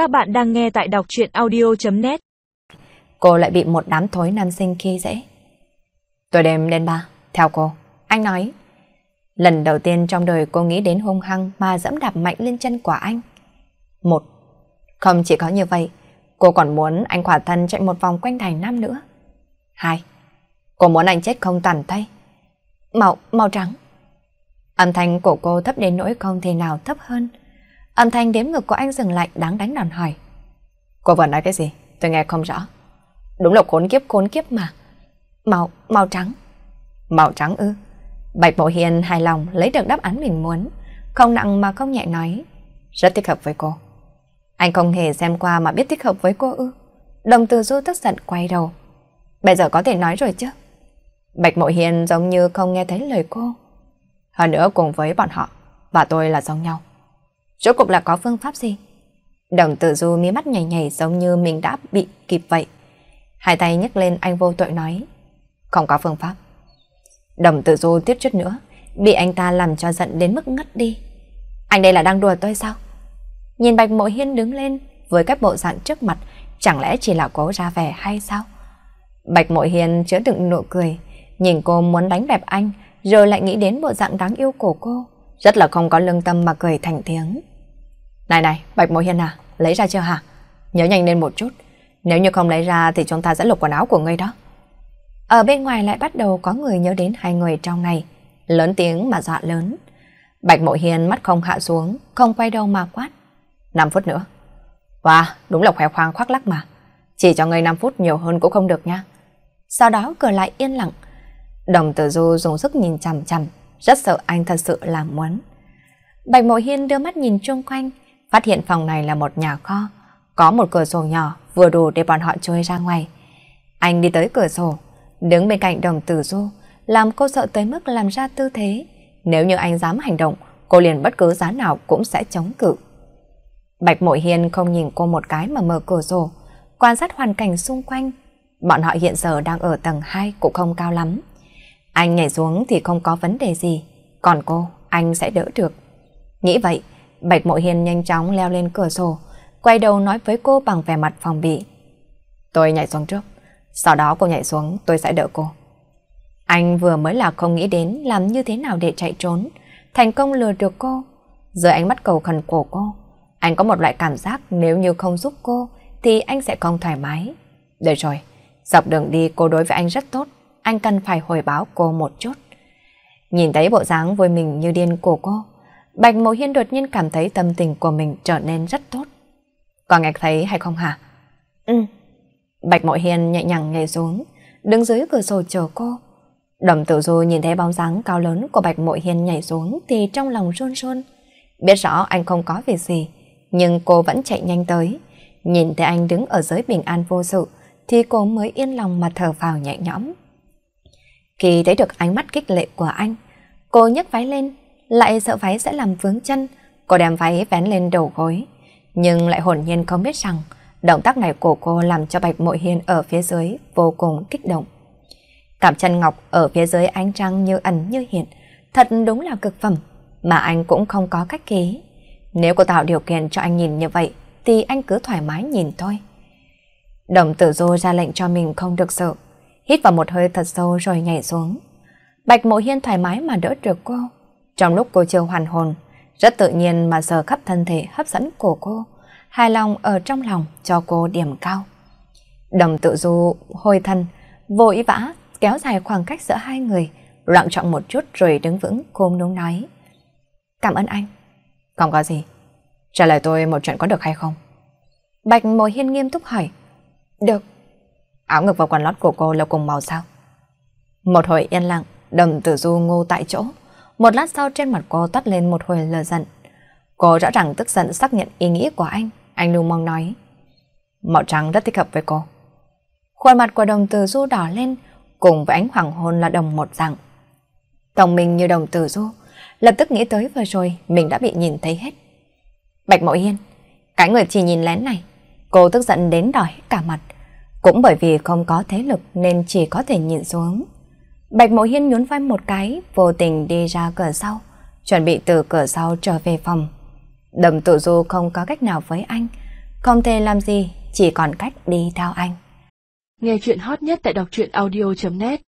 Các bạn đang nghe tại đọc chuyện audio.net Cô lại bị một đám thối nam sinh khi dễ. Tôi đêm lên ba, theo cô. Anh nói. Lần đầu tiên trong đời cô nghĩ đến hung hăng mà dẫm đạp mạnh lên chân của anh. Một. Không chỉ có như vậy, cô còn muốn anh khỏa thân chạy một vòng quanh thành nam nữa. Hai. Cô muốn anh chết không tàn tay. Màu, màu trắng. Âm thanh của cô thấp đến nỗi không thể nào thấp hơn. Âm thanh đếm ngực của anh dừng lại đáng đánh đòn hỏi. Cô vừa nói cái gì? Tôi nghe không rõ. Đúng là khốn kiếp khốn kiếp mà. Màu, màu trắng. Màu trắng ư. Bạch Bộ Hiền hài lòng lấy được đáp án mình muốn. Không nặng mà không nhẹ nói. Rất thích hợp với cô. Anh không hề xem qua mà biết thích hợp với cô ư. Đồng từ du tức giận quay đầu. Bây giờ có thể nói rồi chứ. Bạch Mộ Hiền giống như không nghe thấy lời cô. Hơn nữa cùng với bọn họ và tôi là giống nhau. Rốt cuộc là có phương pháp gì? Đồng tử du mí mắt nhảy nhảy giống như mình đã bị kịp vậy. Hai tay nhấc lên anh vô tội nói. Không có phương pháp. Đồng tử du tiếp chút nữa, bị anh ta làm cho giận đến mức ngất đi. Anh đây là đang đùa tôi sao? Nhìn Bạch Mộ Hiên đứng lên với các bộ dạng trước mặt, chẳng lẽ chỉ là cố ra vẻ hay sao? Bạch Mộ Hiên chứa đựng nụ cười, nhìn cô muốn đánh bẹp anh, rồi lại nghĩ đến bộ dạng đáng yêu của cô, rất là không có lương tâm mà cười thành tiếng. Này này, Bạch Mộ Hiên à, lấy ra chưa hả? Nhớ nhanh lên một chút, nếu như không lấy ra thì chúng ta sẽ lục quần áo của ngươi đó. Ở bên ngoài lại bắt đầu có người nhớ đến hai người trong này, lớn tiếng mà dọa lớn. Bạch Mộ Hiên mắt không hạ xuống, không quay đầu mà quát. 5 phút nữa. Wow, đúng là khỏe khoang khoác lắc mà. Chỉ cho ngươi 5 phút nhiều hơn cũng không được nha. Sau đó cửa lại yên lặng. Đồng tử du dùng sức nhìn chằm chằm, rất sợ anh thật sự làm muốn. Bạch Mộ Hiên đưa mắt nhìn chung quanh, phát hiện phòng này là một nhà kho, có một cửa sổ nhỏ vừa đủ để bọn họ chui ra ngoài. Anh đi tới cửa sổ, đứng bên cạnh đồng tử du, làm cô sợ tới mức làm ra tư thế. Nếu như anh dám hành động, cô liền bất cứ giá nào cũng sẽ chống cự. Bạch Mội Hiên không nhìn cô một cái mà mở cửa sổ, quan sát hoàn cảnh xung quanh. Bọn họ hiện giờ đang ở tầng 2 cũng không cao lắm. Anh nhảy xuống thì không có vấn đề gì, còn cô, anh sẽ đỡ được. Nghĩ vậy, Bạch Mội Hiên nhanh chóng leo lên cửa sổ, quay đầu nói với cô bằng vẻ mặt phòng bị. Tôi nhảy xuống trước, sau đó cô nhảy xuống tôi sẽ đỡ cô. Anh vừa mới là không nghĩ đến làm như thế nào để chạy trốn, thành công lừa được cô. Giờ ánh mắt cầu khẩn của cô, anh có một loại cảm giác nếu như không giúp cô thì anh sẽ không thoải mái. Được rồi, dọc đường đi cô đối với anh rất tốt, anh cần phải hồi báo cô một chút. Nhìn thấy bộ dáng vui mình như điên của cô, Bạch Mộ Hiên đột nhiên cảm thấy tâm tình của mình trở nên rất tốt. Còn nghe thấy hay không hả? Ừ. Bạch Mộ Hiên nhẹ nhàng nhảy xuống, đứng dưới cửa sổ chờ cô. Đồng tử du nhìn thấy bóng dáng cao lớn của Bạch Mộ Hiên nhảy xuống thì trong lòng run run. Biết rõ anh không có việc gì, nhưng cô vẫn chạy nhanh tới. Nhìn thấy anh đứng ở dưới bình an vô sự, thì cô mới yên lòng mà thở vào nhẹ nhõm. Khi thấy được ánh mắt kích lệ của anh, cô nhấc váy lên, lại sợ váy sẽ làm vướng chân, cô đem váy vén lên đầu gối. Nhưng lại hồn nhiên không biết rằng, động tác này của cô làm cho Bạch Mội Hiên ở phía dưới vô cùng kích động. Cảm chân ngọc ở phía dưới ánh trăng như ẩn như hiện, thật đúng là cực phẩm, mà anh cũng không có cách ký. Nếu cô tạo điều kiện cho anh nhìn như vậy, thì anh cứ thoải mái nhìn thôi. Đồng tử dô ra lệnh cho mình không được sợ, hít vào một hơi thật sâu rồi nhảy xuống. Bạch Mộ Hiên thoải mái mà đỡ được cô. Trong lúc cô chưa hoàn hồn, rất tự nhiên mà sờ khắp thân thể hấp dẫn của cô, hài lòng ở trong lòng cho cô điểm cao. Đồng tự du hồi thân, vội vã kéo dài khoảng cách giữa hai người, loạn trọng một chút rồi đứng vững khôn đúng nói. Cảm ơn anh. Không có gì. Trả lời tôi một chuyện có được hay không? Bạch mồi Hiên nghiêm túc hỏi. Được. Áo ngực và quần lót của cô là cùng màu sao? Một hồi yên lặng, đồng tử du ngô tại chỗ. Một lát sau trên mặt cô toát lên một hồi lờ giận. Cô rõ ràng tức giận xác nhận ý nghĩ của anh. Anh lưu mong nói. Màu trắng rất thích hợp với cô. Khuôn mặt của đồng tử du đỏ lên, cùng với ánh hoàng hôn là đồng một dạng. Tổng mình như đồng tử du, lập tức nghĩ tới vừa rồi mình đã bị nhìn thấy hết. Bạch Mậu Hiên, cái người chỉ nhìn lén này, cô tức giận đến đỏ hết cả mặt. Cũng bởi vì không có thế lực nên chỉ có thể nhìn xuống. Bạch Mộ Hiên nhún vai một cái, vô tình đi ra cửa sau, chuẩn bị từ cửa sau trở về phòng. Đầm tự du không có cách nào với anh, Không thể làm gì, chỉ còn cách đi theo anh. Nghe chuyện hot nhất tại đọc truyện audio.net